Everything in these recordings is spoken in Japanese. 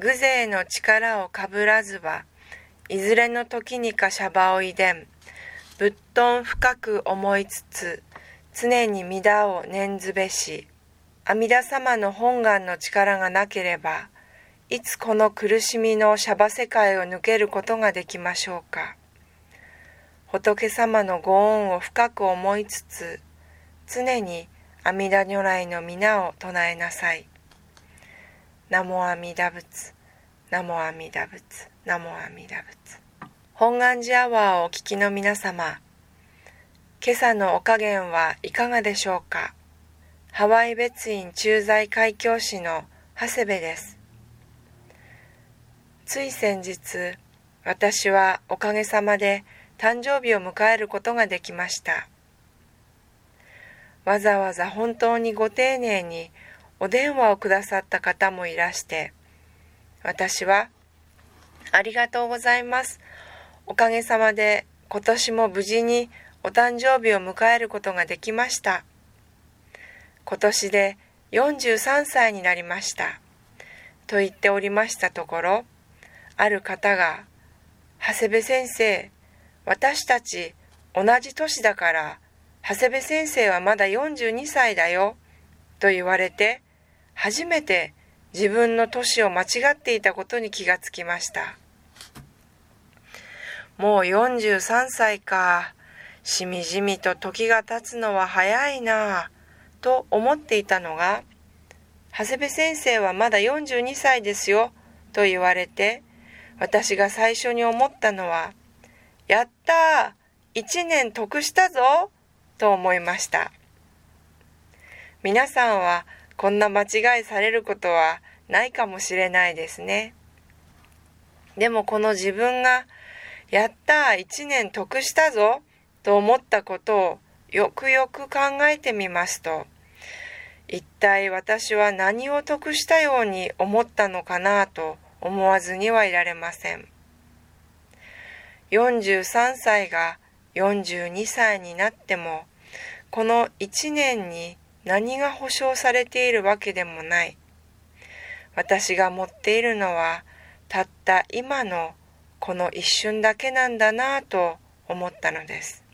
偶勢の力をかぶらずば、いずれの時にかシャバをいでん、ぶっとん深く思いつつ、常に乱を念ずべし、阿弥陀様の本願の力がなければ、いつこの苦しみのシャバ世界を抜けることができましょうか。仏様のご恩を深く思いつつ、常に阿弥陀如来の皆を唱えなさい。ナモ阿弥陀仏、ナモ阿弥陀仏、ナモ阿弥陀仏。本願寺アワーをお聞きの皆様、今朝のお加減はいかがでしょうか？ハワイ別院駐在海峡師の長谷部です。つい先日、私はおかげさまで誕生日を迎えることができました。わざわざ本当にご丁寧にお電話をくださった方もいらして、私は、ありがとうございます。おかげさまで今年も無事にお誕生日を迎えることができました。今年で43歳になりました。と言っておりましたところ、ある方が、長谷部先生、私たち同じ年だから、長谷部先生はまだ42歳だよ、と言われて、初めて自分の年を間違っていたことに気がつきました。もう43歳か。しみじみと時が経つのは早いなぁ、と思っていたのが、長谷部先生はまだ42歳ですよ、と言われて、私が最初に思ったのは、やったー一年得したぞと思いました。皆さんはこんな間違いされることはないかもしれないですね。でもこの自分が、やった一年得したぞと思ったことをよくよく考えてみますと、一体私は何を得したように思ったのかなと思わずにはいられません。43歳が42歳になっても、この1年に何が保証されているわけでもない。私が持っているのは、たった今のこの一瞬だけなんだなぁと思ったのです。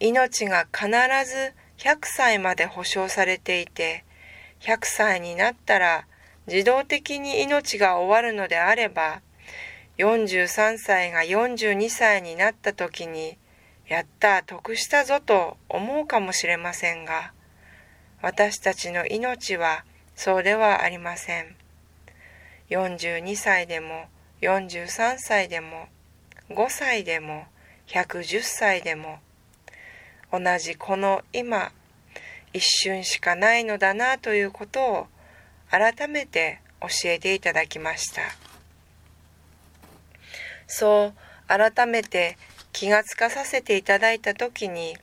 命が必ず100歳まで保証されていて、100歳になったら自動的に命が終わるのであれば、43歳が42歳になった時に、やった得したぞと思うかもしれませんが、私たちの命はそうではありません。42歳でも43歳でも5歳でも110歳でも同じこの今一瞬しかないのだなということを改めて教えていただきました。そう改めて気がつかさせていただいた時に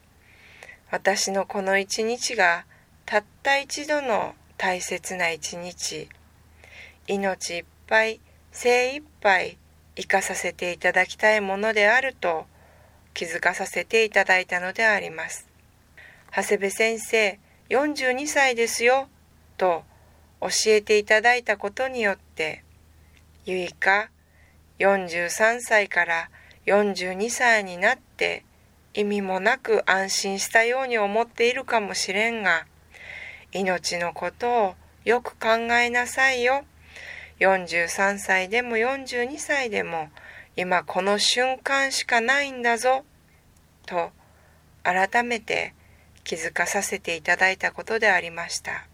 私のこの一日がたった一度の大切な一日命いっぱい精一杯生かさせていただきたいものであると気づかさせていただいたのであります。長谷部先生42歳ですよと教えていただいたことによってゆいか43歳から42歳になって意味もなく安心したように思っているかもしれんが命のことをよく考えなさいよ。43歳でも42歳でも今この瞬間しかないんだぞ。と改めて気づかさせていただいたことでありました。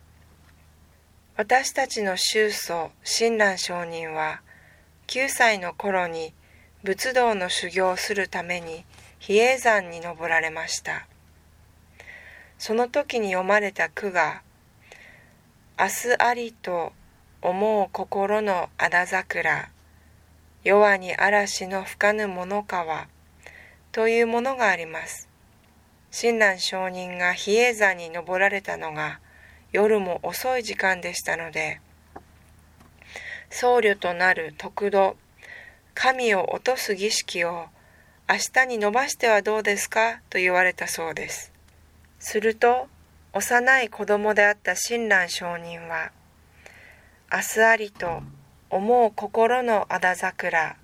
私たちの宗祖親鸞上人は9歳の頃に仏道の修行をするために比叡山に登られました。その時に読まれた句が「明日ありと思う心の荒桜弱に嵐の吹かぬ物川」というものがあります。親鸞上人が比叡山に登られたのが夜も遅い時間でしたので僧侶となる徳度神を落とす儀式を明日に伸ばしてはどうですか？と言われたそうです。すると幼い子供であった親鸞上人は明日ありと思う心のあだ桜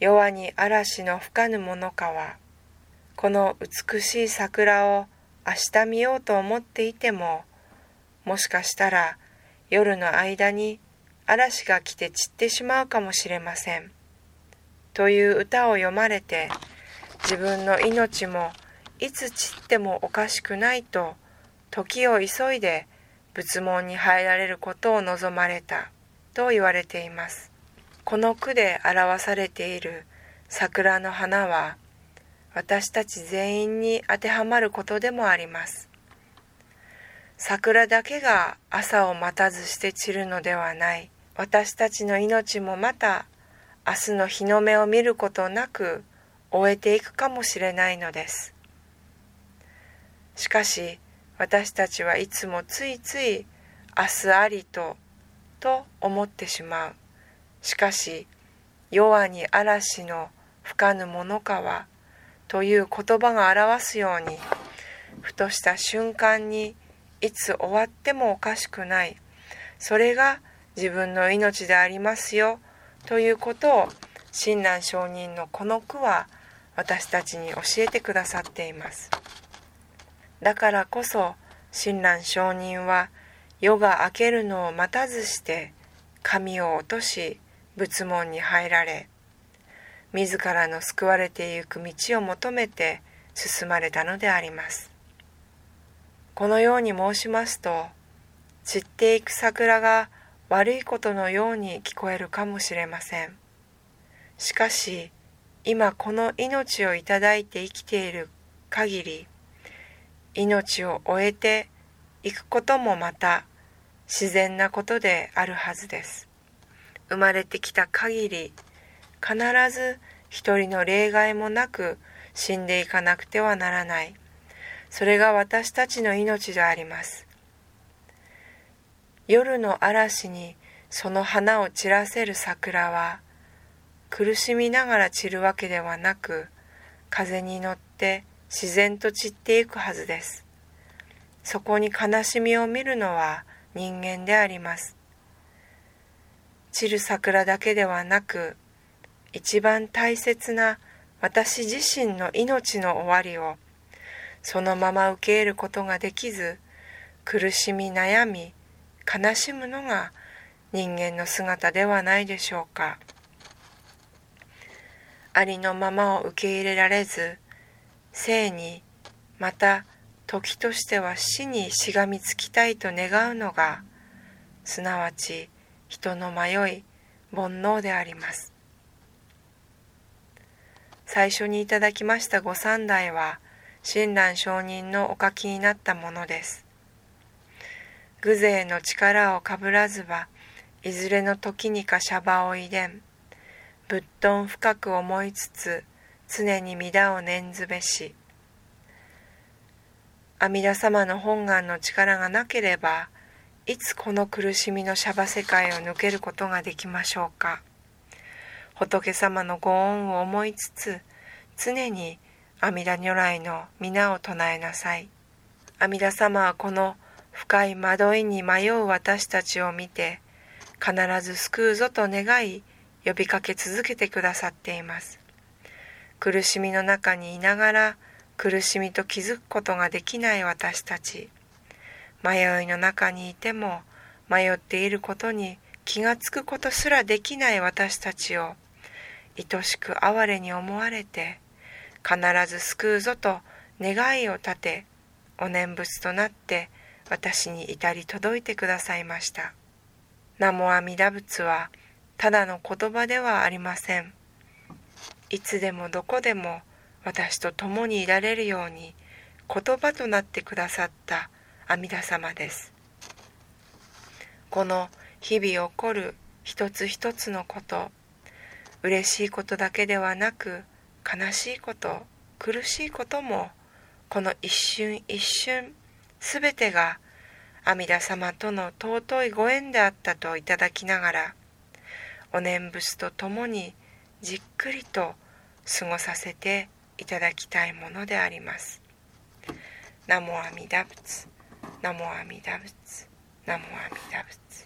弱に嵐の吹かぬものかはこの美しい桜を明日見ようと思っていてももしかしたら夜の間に嵐が来て散ってしまうかもしれません。という歌を読まれて自分の命もいつ散ってもおかしくないと時を急いで仏門に入られることを望まれたと言われています。この句で表されている桜の花は私たち全員に当てはまることでもあります。桜だけが朝を待たずして散るのではない。私たちの命もまた明日の日の目を見ることなく終えていくかもしれないのです。しかし私たちはいつもついつい明日ありとと思ってしまう。しかし弱に嵐の吹かぬものかはという言葉が表すようにふとした瞬間にいつ終わってもおかしくないそれが自分の命でありますよということを親鸞上人のこの句は私たちに教えてくださっています。だからこそ親鸞上人は夜が明けるのを待たずして髪を落とし仏門に入られ自らの救われてゆく道を求めて進まれたのであります。このように申しますと散っていく桜が悪いことのように聞こえるかもしれませんしかし今この命をいただいて生きている限り命を終えていくこともまた自然なことであるはずです生まれてきた限り必ず一人の例外もなく死んでいかなくてはならない。それが私たちの命であります。夜の嵐にその花を散らせる桜は苦しみながら散るわけではなく風に乗って自然と散っていくはずです。そこに悲しみを見るのは人間であります。散る桜だけではなく一番大切な私自身の命の終わりをそのまま受け入れることができず苦しみ悩み悲しむのが人間の姿ではないでしょうか。ありのままを受け入れられず生にまた時としては死にしがみつきたいと願うのがすなわち人の迷い煩悩であります。最初にいただきました御三代は親鸞上人のお書きになったものです。偶勢の力をかぶらずばいずれの時にかシャバを遺伝ぶっとん深く思いつつ常に乱を念ずべし。阿弥陀様の本願の力がなければいつこの苦しみのシャバ世界を抜けることができましょうか。仏様のご恩を思いつつ常に阿弥陀如来の皆を唱えなさい。阿弥陀様はこの深い惑いに迷う私たちを見て必ず救うぞと願い呼びかけ続けてくださっています。苦しみの中にいながら苦しみと気づくことができない私たち。迷いの中にいても迷っていることに気がつくことすらできない私たちを愛しく哀れに思われて必ず救うぞと願いを立てお念仏となって私に至り届いてくださいました。南無阿弥陀仏はただの言葉ではありません。いつでもどこでも私と共にいられるように言葉となってくださった阿弥陀様です。この日々起こる一つ一つのこと、嬉しいことだけではなく、悲しいこと、苦しいことも、この一瞬一瞬、すべてが阿弥陀様との尊いご縁であったといただきながら、お念仏と共にじっくりと過ごさせていただきたいものであります。ナモ阿弥陀仏。ナモ阿弥陀仏。ナモ阿弥陀仏。